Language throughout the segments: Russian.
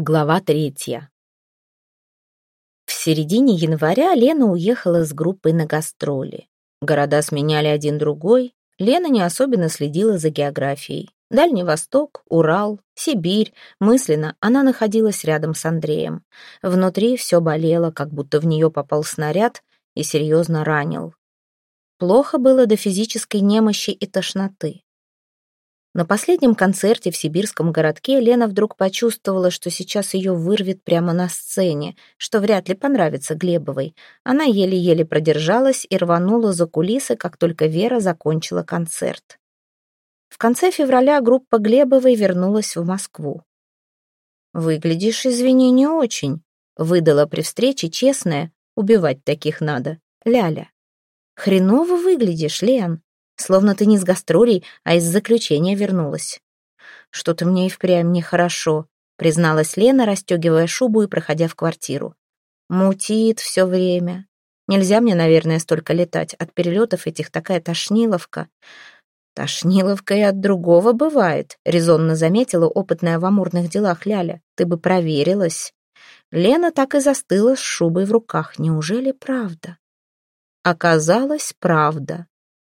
Глава третья. В середине января Лена уехала с группой на гастроли. Города сменяли один другой. Лена не особенно следила за географией. Дальний Восток, Урал, Сибирь. Мысленно она находилась рядом с Андреем. Внутри все болело, как будто в нее попал снаряд и серьезно ранил. Плохо было до физической немощи и тошноты. На последнем концерте в сибирском городке Лена вдруг почувствовала, что сейчас ее вырвет прямо на сцене, что вряд ли понравится Глебовой. Она еле-еле продержалась и рванула за кулисы, как только Вера закончила концерт. В конце февраля группа Глебовой вернулась в Москву. «Выглядишь, извини, не очень», — выдала при встрече честная, убивать таких надо, Ляля. «Хреново выглядишь, Лен», Словно ты не с гастролей, а из заключения вернулась. Что-то мне и впрямь нехорошо, призналась Лена, расстегивая шубу и проходя в квартиру. Мутит все время. Нельзя мне, наверное, столько летать. От перелетов этих такая тошниловка. Тошниловка и от другого бывает, резонно заметила опытная в амурных делах Ляля. Ты бы проверилась. Лена так и застыла с шубой в руках. Неужели правда? Оказалось, правда.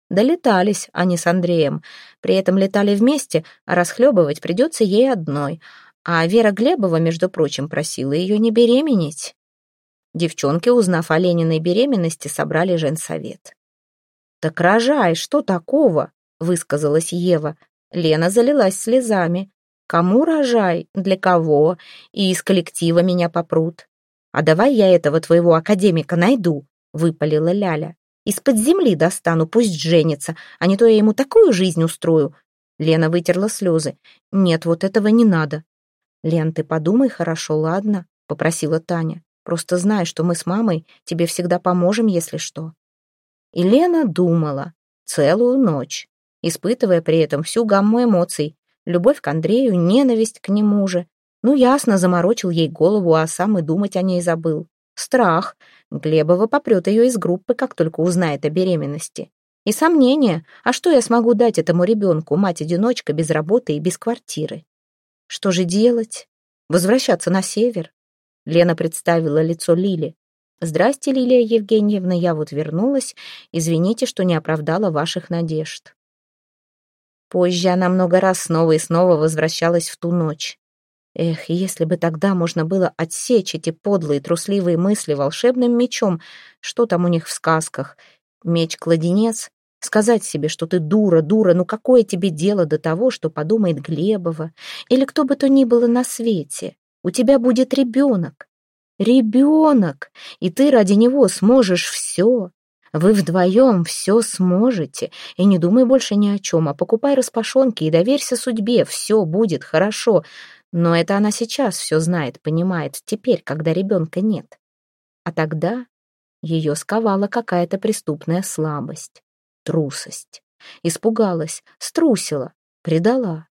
Долетались они с Андреем. При этом летали вместе, а расхлебывать придется ей одной. А Вера Глебова, между прочим, просила ее не беременеть. Девчонки, узнав о Лениной беременности, собрали женсовет. «Так рожай, что такого?» — высказалась Ева. Лена залилась слезами. «Кому рожай? Для кого? И из коллектива меня попрут. А давай я этого твоего академика найду», — выпалила Ляля. Из-под земли достану, пусть женится, а не то я ему такую жизнь устрою». Лена вытерла слезы. «Нет, вот этого не надо». «Лен, ты подумай хорошо, ладно?» — попросила Таня. «Просто знай, что мы с мамой тебе всегда поможем, если что». И Лена думала целую ночь, испытывая при этом всю гамму эмоций. Любовь к Андрею, ненависть к нему же. Ну, ясно, заморочил ей голову, а сам и думать о ней забыл. Страх. Глебова попрет ее из группы, как только узнает о беременности. И сомнения, а что я смогу дать этому ребенку, мать-одиночка, без работы и без квартиры? Что же делать? Возвращаться на север? Лена представила лицо Лили. «Здрасте, Лилия Евгеньевна, я вот вернулась. Извините, что не оправдала ваших надежд». Позже она много раз снова и снова возвращалась в ту ночь. Эх, если бы тогда можно было отсечь эти подлые трусливые мысли волшебным мечом, что там у них в сказках? Меч-кладенец? Сказать себе, что ты дура, дура, ну какое тебе дело до того, что подумает Глебова? Или кто бы то ни было на свете? У тебя будет ребенок. Ребенок! И ты ради него сможешь все. Вы вдвоем все сможете. И не думай больше ни о чем, а покупай распашонки и доверься судьбе. Все будет хорошо. Но это она сейчас все знает, понимает, теперь, когда ребенка нет. А тогда ее сковала какая-то преступная слабость, трусость. Испугалась, струсила, предала.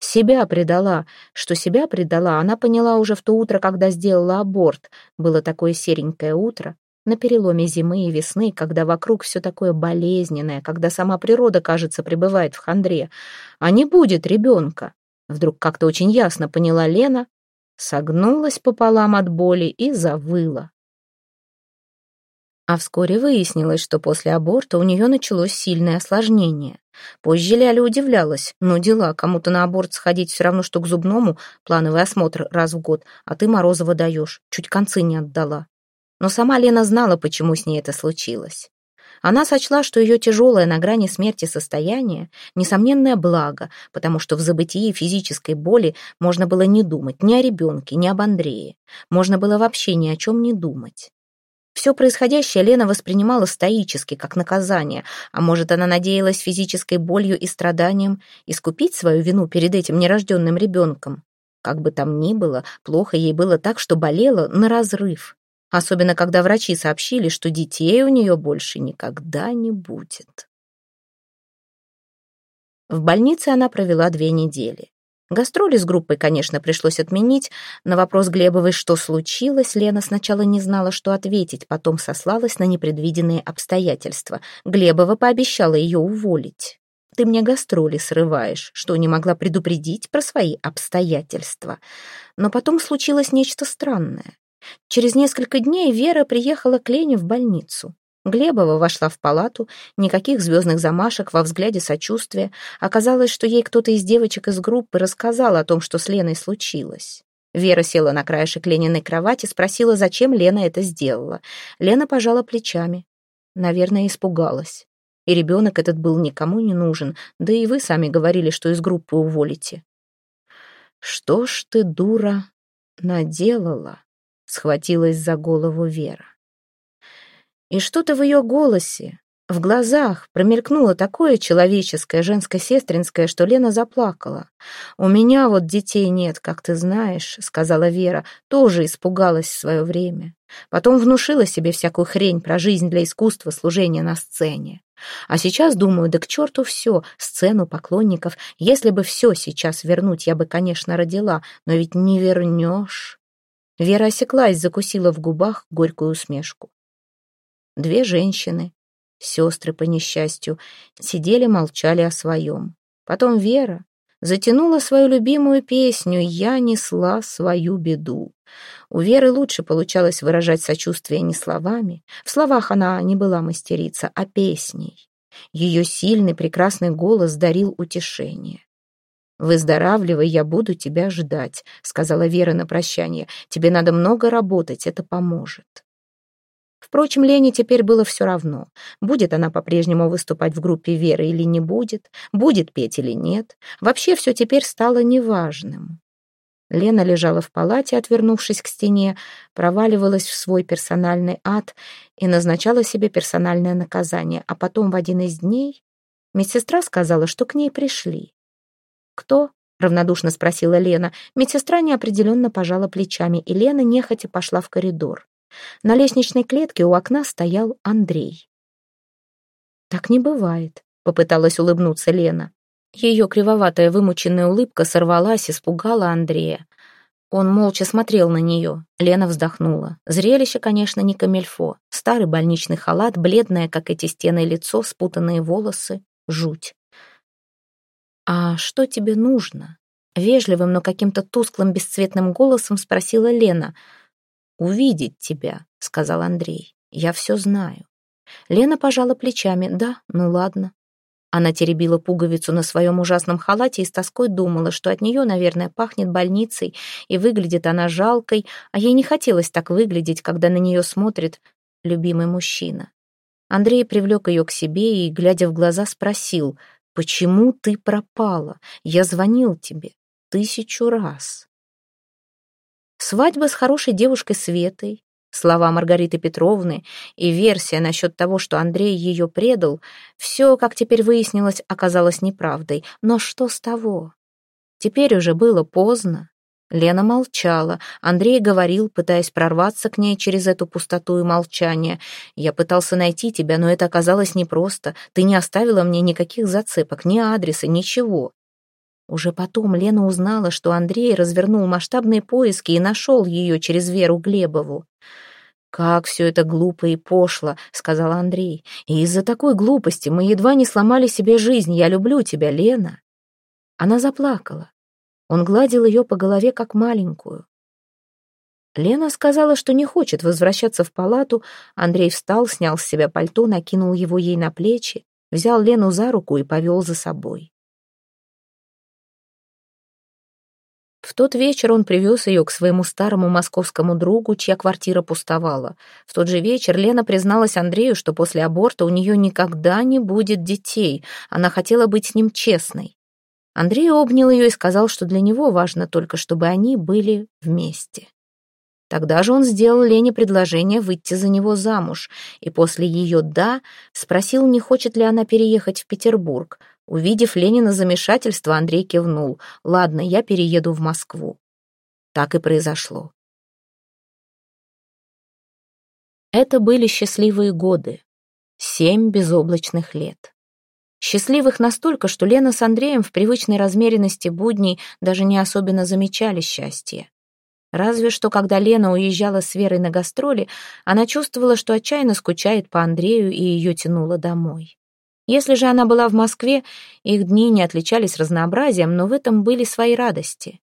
Себя предала. Что себя предала, она поняла уже в то утро, когда сделала аборт. Было такое серенькое утро, на переломе зимы и весны, когда вокруг все такое болезненное, когда сама природа, кажется, пребывает в хандре. А не будет ребенка. Вдруг как-то очень ясно поняла Лена, согнулась пополам от боли и завыла. А вскоре выяснилось, что после аборта у нее началось сильное осложнение. Позже Ляля удивлялась. Ну, дела, кому-то на аборт сходить все равно, что к зубному, плановый осмотр раз в год, а ты Морозова даешь, чуть концы не отдала. Но сама Лена знала, почему с ней это случилось. Она сочла, что ее тяжелое на грани смерти состояние — несомненное благо, потому что в забытии физической боли можно было не думать ни о ребенке, ни об Андрее. Можно было вообще ни о чем не думать. Все происходящее Лена воспринимала стоически, как наказание, а может, она надеялась физической болью и страданием искупить свою вину перед этим нерожденным ребенком. Как бы там ни было, плохо ей было так, что болела на разрыв особенно когда врачи сообщили, что детей у нее больше никогда не будет. В больнице она провела две недели. Гастроли с группой, конечно, пришлось отменить. На вопрос Глебовой, что случилось, Лена сначала не знала, что ответить, потом сослалась на непредвиденные обстоятельства. Глебова пообещала ее уволить. Ты мне гастроли срываешь, что не могла предупредить про свои обстоятельства. Но потом случилось нечто странное. Через несколько дней Вера приехала к Лене в больницу. Глебова вошла в палату, никаких звездных замашек во взгляде сочувствия. Оказалось, что ей кто-то из девочек из группы рассказал о том, что с Леной случилось. Вера села на краешек Лениной кровати, спросила, зачем Лена это сделала. Лена пожала плечами. Наверное, испугалась. И ребенок этот был никому не нужен, да и вы сами говорили, что из группы уволите. «Что ж ты, дура, наделала?» — схватилась за голову Вера. И что-то в ее голосе, в глазах промелькнуло такое человеческое, женско-сестринское, что Лена заплакала. «У меня вот детей нет, как ты знаешь», — сказала Вера, тоже испугалась в свое время. Потом внушила себе всякую хрень про жизнь для искусства, служения на сцене. А сейчас думаю, да к черту все, сцену поклонников. Если бы все сейчас вернуть, я бы, конечно, родила, но ведь не вернешь. Вера осеклась, закусила в губах горькую усмешку. Две женщины, сестры по несчастью, сидели, молчали о своем. Потом Вера затянула свою любимую песню «Я несла свою беду». У Веры лучше получалось выражать сочувствие не словами. В словах она не была мастерица, а песней. Ее сильный, прекрасный голос дарил утешение. «Выздоравливай, я буду тебя ждать», — сказала Вера на прощание. «Тебе надо много работать, это поможет». Впрочем, Лене теперь было все равно, будет она по-прежнему выступать в группе Веры или не будет, будет петь или нет. Вообще все теперь стало неважным. Лена лежала в палате, отвернувшись к стене, проваливалась в свой персональный ад и назначала себе персональное наказание, а потом в один из дней медсестра сказала, что к ней пришли. «Кто?» — равнодушно спросила Лена. Медсестра неопределенно пожала плечами, и Лена нехотя пошла в коридор. На лестничной клетке у окна стоял Андрей. «Так не бывает», — попыталась улыбнуться Лена. Ее кривоватая вымученная улыбка сорвалась, испугала Андрея. Он молча смотрел на нее. Лена вздохнула. Зрелище, конечно, не камельфо. Старый больничный халат, бледное, как эти стены лицо, спутанные волосы. Жуть. «А что тебе нужно?» Вежливым, но каким-то тусклым, бесцветным голосом спросила Лена — «Увидеть тебя», — сказал Андрей. «Я все знаю». Лена пожала плечами. «Да, ну ладно». Она теребила пуговицу на своем ужасном халате и с тоской думала, что от нее, наверное, пахнет больницей, и выглядит она жалкой, а ей не хотелось так выглядеть, когда на нее смотрит любимый мужчина. Андрей привлек ее к себе и, глядя в глаза, спросил, «Почему ты пропала? Я звонил тебе тысячу раз». Свадьба с хорошей девушкой Светой, слова Маргариты Петровны и версия насчет того, что Андрей ее предал, все, как теперь выяснилось, оказалось неправдой. Но что с того? Теперь уже было поздно. Лена молчала. Андрей говорил, пытаясь прорваться к ней через эту пустоту и молчание. «Я пытался найти тебя, но это оказалось непросто. Ты не оставила мне никаких зацепок, ни адреса, ничего. Уже потом Лена узнала, что Андрей развернул масштабные поиски и нашел ее через Веру Глебову. «Как все это глупо и пошло», — сказал Андрей. «И из-за такой глупости мы едва не сломали себе жизнь. Я люблю тебя, Лена». Она заплакала. Он гладил ее по голове, как маленькую. Лена сказала, что не хочет возвращаться в палату. Андрей встал, снял с себя пальто, накинул его ей на плечи, взял Лену за руку и повел за собой. В тот вечер он привез ее к своему старому московскому другу, чья квартира пустовала. В тот же вечер Лена призналась Андрею, что после аборта у нее никогда не будет детей. Она хотела быть с ним честной. Андрей обнял ее и сказал, что для него важно только, чтобы они были вместе. Тогда же он сделал Лене предложение выйти за него замуж, и после ее «да» спросил, не хочет ли она переехать в Петербург – Увидев Ленина замешательство, Андрей кивнул. «Ладно, я перееду в Москву». Так и произошло. Это были счастливые годы. Семь безоблачных лет. Счастливых настолько, что Лена с Андреем в привычной размеренности будней даже не особенно замечали счастье. Разве что, когда Лена уезжала с Верой на гастроли, она чувствовала, что отчаянно скучает по Андрею и ее тянуло домой. Если же она была в Москве, их дни не отличались разнообразием, но в этом были свои радости.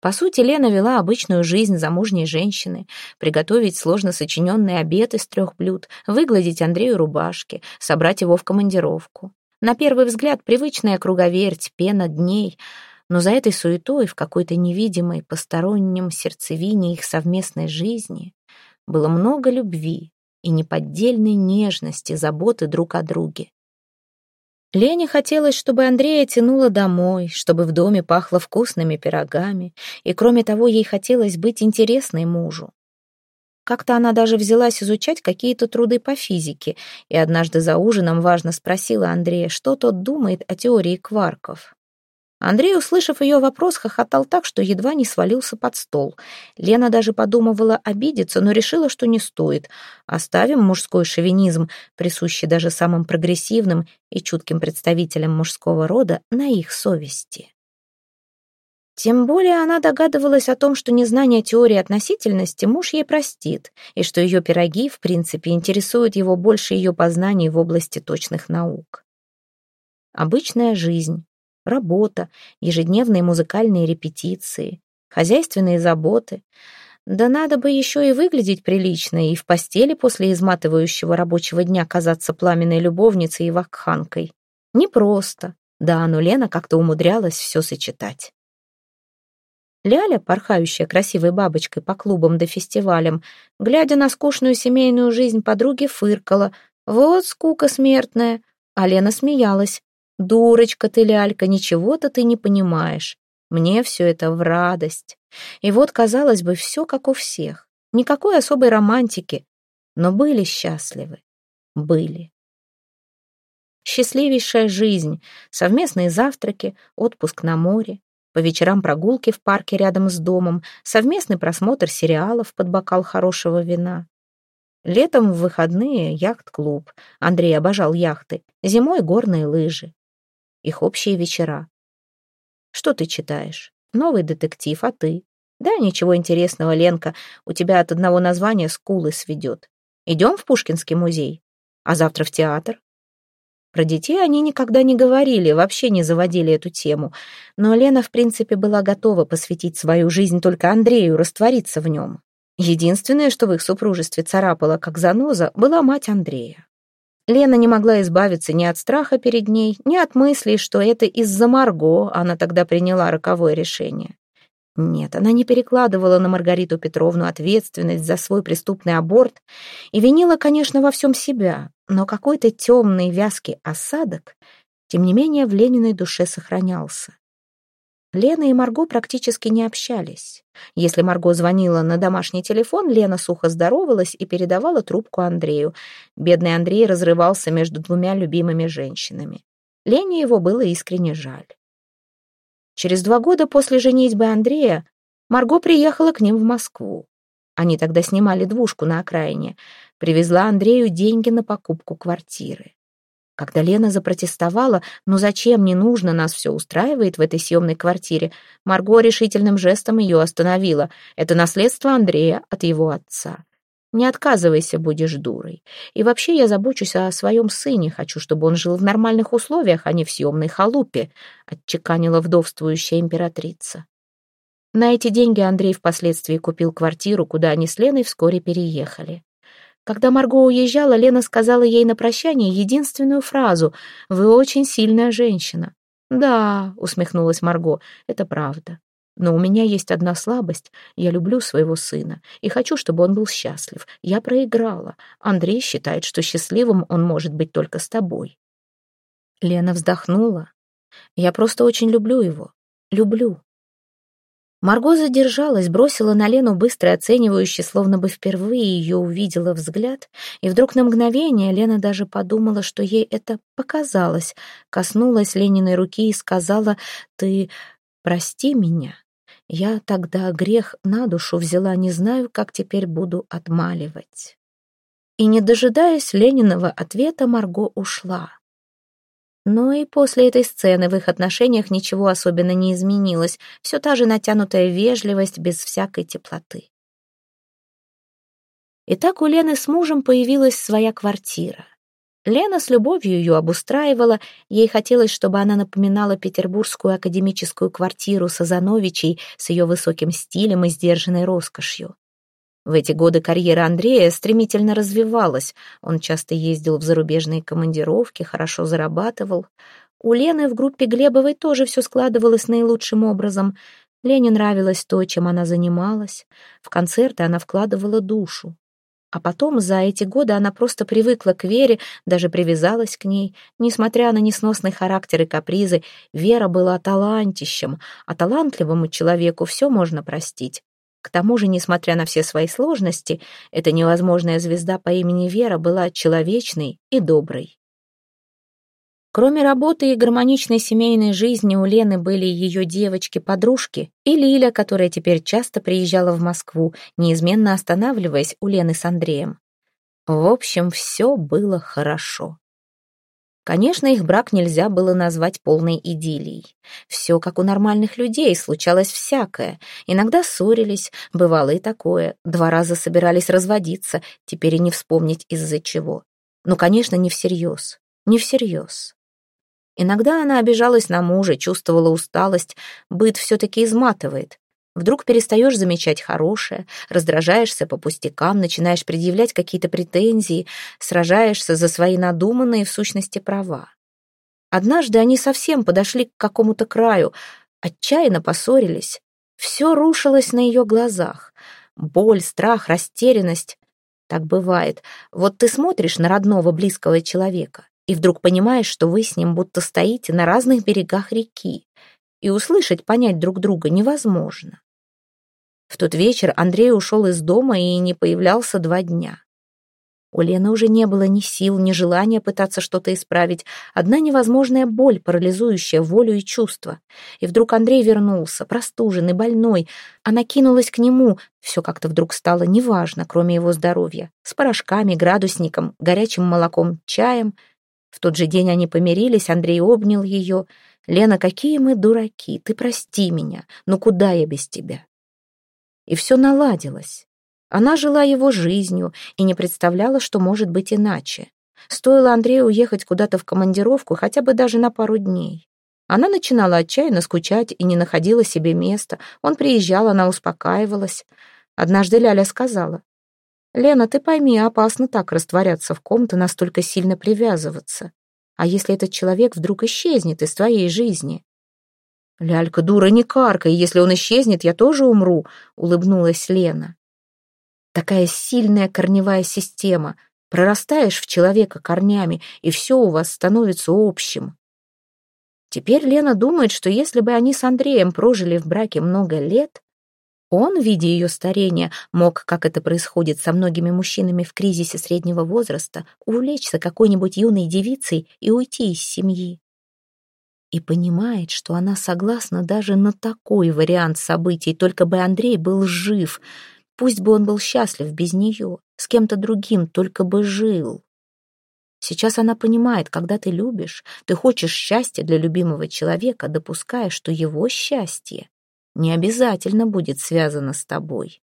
По сути, Лена вела обычную жизнь замужней женщины. Приготовить сложно сочиненный обед из трех блюд, выгладить Андрею рубашки, собрать его в командировку. На первый взгляд, привычная круговерть, пена дней. Но за этой суетой, в какой-то невидимой, постороннем сердцевине их совместной жизни, было много любви и неподдельной нежности, заботы друг о друге. Лене хотелось, чтобы Андрея тянуло домой, чтобы в доме пахло вкусными пирогами, и, кроме того, ей хотелось быть интересной мужу. Как-то она даже взялась изучать какие-то труды по физике, и однажды за ужином важно спросила Андрея, что тот думает о теории кварков. Андрей, услышав ее вопрос, хохотал так, что едва не свалился под стол. Лена даже подумывала обидеться, но решила, что не стоит. Оставим мужской шовинизм, присущий даже самым прогрессивным и чутким представителям мужского рода, на их совести. Тем более она догадывалась о том, что незнание теории относительности муж ей простит, и что ее пироги, в принципе, интересуют его больше ее познаний в области точных наук. Обычная жизнь работа, ежедневные музыкальные репетиции, хозяйственные заботы. Да надо бы еще и выглядеть прилично, и в постели после изматывающего рабочего дня казаться пламенной любовницей и вакханкой. Непросто. Да, но Лена как-то умудрялась все сочетать. Ляля, порхающая красивой бабочкой по клубам да фестивалям, глядя на скучную семейную жизнь подруги, фыркала. «Вот скука смертная!» А Лена смеялась. «Дурочка ты, лялька, ничего-то ты не понимаешь. Мне все это в радость. И вот, казалось бы, все как у всех. Никакой особой романтики. Но были счастливы. Были. Счастливейшая жизнь, совместные завтраки, отпуск на море, по вечерам прогулки в парке рядом с домом, совместный просмотр сериалов под бокал хорошего вина. Летом в выходные яхт-клуб. Андрей обожал яхты. Зимой горные лыжи их общие вечера. Что ты читаешь? Новый детектив, а ты? Да, ничего интересного, Ленка, у тебя от одного названия скулы сведет. Идем в Пушкинский музей? А завтра в театр? Про детей они никогда не говорили, вообще не заводили эту тему. Но Лена, в принципе, была готова посвятить свою жизнь только Андрею, раствориться в нем. Единственное, что в их супружестве царапало, как заноза, была мать Андрея. Лена не могла избавиться ни от страха перед ней, ни от мыслей, что это из-за Марго она тогда приняла роковое решение. Нет, она не перекладывала на Маргариту Петровну ответственность за свой преступный аборт и винила, конечно, во всем себя, но какой-то темный вязкий осадок, тем не менее, в Лениной душе сохранялся. Лена и Марго практически не общались. Если Марго звонила на домашний телефон, Лена сухо здоровалась и передавала трубку Андрею. Бедный Андрей разрывался между двумя любимыми женщинами. Лене его было искренне жаль. Через два года после женитьбы Андрея Марго приехала к ним в Москву. Они тогда снимали двушку на окраине. Привезла Андрею деньги на покупку квартиры. Когда Лена запротестовала, ну зачем не нужно, нас все устраивает в этой съемной квартире, Марго решительным жестом ее остановила. Это наследство Андрея от его отца. Не отказывайся, будешь дурой. И вообще я забочусь о своем сыне, хочу, чтобы он жил в нормальных условиях, а не в съемной халупе», — отчеканила вдовствующая императрица. На эти деньги Андрей впоследствии купил квартиру, куда они с Леной вскоре переехали. Когда Марго уезжала, Лена сказала ей на прощание единственную фразу «Вы очень сильная женщина». «Да», — усмехнулась Марго, — «это правда. Но у меня есть одна слабость. Я люблю своего сына и хочу, чтобы он был счастлив. Я проиграла. Андрей считает, что счастливым он может быть только с тобой». Лена вздохнула. «Я просто очень люблю его. Люблю. Марго задержалась, бросила на Лену быстро оценивающий, словно бы впервые ее увидела взгляд, и вдруг на мгновение Лена даже подумала, что ей это показалось, коснулась Лениной руки и сказала «Ты прости меня». Я тогда грех на душу взяла, не знаю, как теперь буду отмаливать. И, не дожидаясь Лениного ответа, Марго ушла. Но и после этой сцены в их отношениях ничего особенно не изменилось, все та же натянутая вежливость без всякой теплоты. Итак, у Лены с мужем появилась своя квартира. Лена с любовью ее обустраивала, ей хотелось, чтобы она напоминала петербургскую академическую квартиру Сазановичей с ее высоким стилем и сдержанной роскошью. В эти годы карьера Андрея стремительно развивалась. Он часто ездил в зарубежные командировки, хорошо зарабатывал. У Лены в группе Глебовой тоже все складывалось наилучшим образом. Лене нравилось то, чем она занималась. В концерты она вкладывала душу. А потом, за эти годы, она просто привыкла к Вере, даже привязалась к ней. Несмотря на несносный характер и капризы, Вера была талантищем, а талантливому человеку все можно простить. К тому же, несмотря на все свои сложности, эта невозможная звезда по имени Вера была человечной и доброй. Кроме работы и гармоничной семейной жизни у Лены были ее девочки-подружки и Лиля, которая теперь часто приезжала в Москву, неизменно останавливаясь у Лены с Андреем. В общем, все было хорошо. Конечно, их брак нельзя было назвать полной идиллией. Все как у нормальных людей, случалось всякое. Иногда ссорились, бывало и такое. Два раза собирались разводиться, теперь и не вспомнить из-за чего. Но, конечно, не всерьез. Не всерьез. Иногда она обижалась на мужа, чувствовала усталость, быт все-таки изматывает. Вдруг перестаешь замечать хорошее, раздражаешься по пустякам, начинаешь предъявлять какие-то претензии, сражаешься за свои надуманные в сущности права. Однажды они совсем подошли к какому-то краю, отчаянно поссорились. Все рушилось на ее глазах. Боль, страх, растерянность. Так бывает. Вот ты смотришь на родного близкого человека, и вдруг понимаешь, что вы с ним будто стоите на разных берегах реки, и услышать, понять друг друга невозможно. В тот вечер Андрей ушел из дома и не появлялся два дня. У Лены уже не было ни сил, ни желания пытаться что-то исправить. Одна невозможная боль, парализующая волю и чувства. И вдруг Андрей вернулся, простуженный, больной. Она кинулась к нему. Все как-то вдруг стало неважно, кроме его здоровья. С порошками, градусником, горячим молоком, чаем — в тот же день они помирились, Андрей обнял ее. «Лена, какие мы дураки! Ты прости меня! Ну куда я без тебя?» И все наладилось. Она жила его жизнью и не представляла, что может быть иначе. Стоило Андрею уехать куда-то в командировку, хотя бы даже на пару дней. Она начинала отчаянно скучать и не находила себе места. Он приезжал, она успокаивалась. Однажды Ляля сказала, «Лена, ты пойми, опасно так растворяться в ком-то, настолько сильно привязываться. А если этот человек вдруг исчезнет из твоей жизни?» «Лялька, дура, не каркай, если он исчезнет, я тоже умру», — улыбнулась Лена. «Такая сильная корневая система. Прорастаешь в человека корнями, и все у вас становится общим». Теперь Лена думает, что если бы они с Андреем прожили в браке много лет, он, видя ее старения, мог, как это происходит со многими мужчинами в кризисе среднего возраста, увлечься какой-нибудь юной девицей и уйти из семьи. И понимает, что она согласна даже на такой вариант событий, только бы Андрей был жив, пусть бы он был счастлив без нее, с кем-то другим, только бы жил. Сейчас она понимает, когда ты любишь, ты хочешь счастья для любимого человека, допуская, что его счастье не обязательно будет связано с тобой.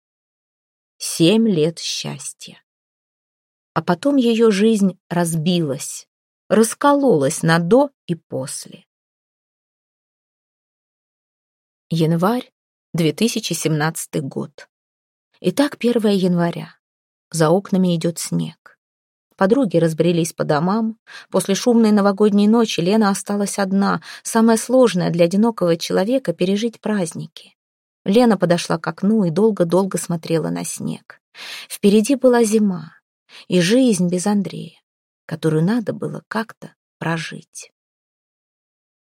Семь лет счастья. А потом ее жизнь разбилась, раскололась на до и после. Январь, 2017 год. Итак, 1 января. За окнами идет снег. Подруги разбрелись по домам. После шумной новогодней ночи Лена осталась одна. Самое сложное для одинокого человека — пережить праздники. Лена подошла к окну и долго-долго смотрела на снег. Впереди была зима и жизнь без Андрея, которую надо было как-то прожить.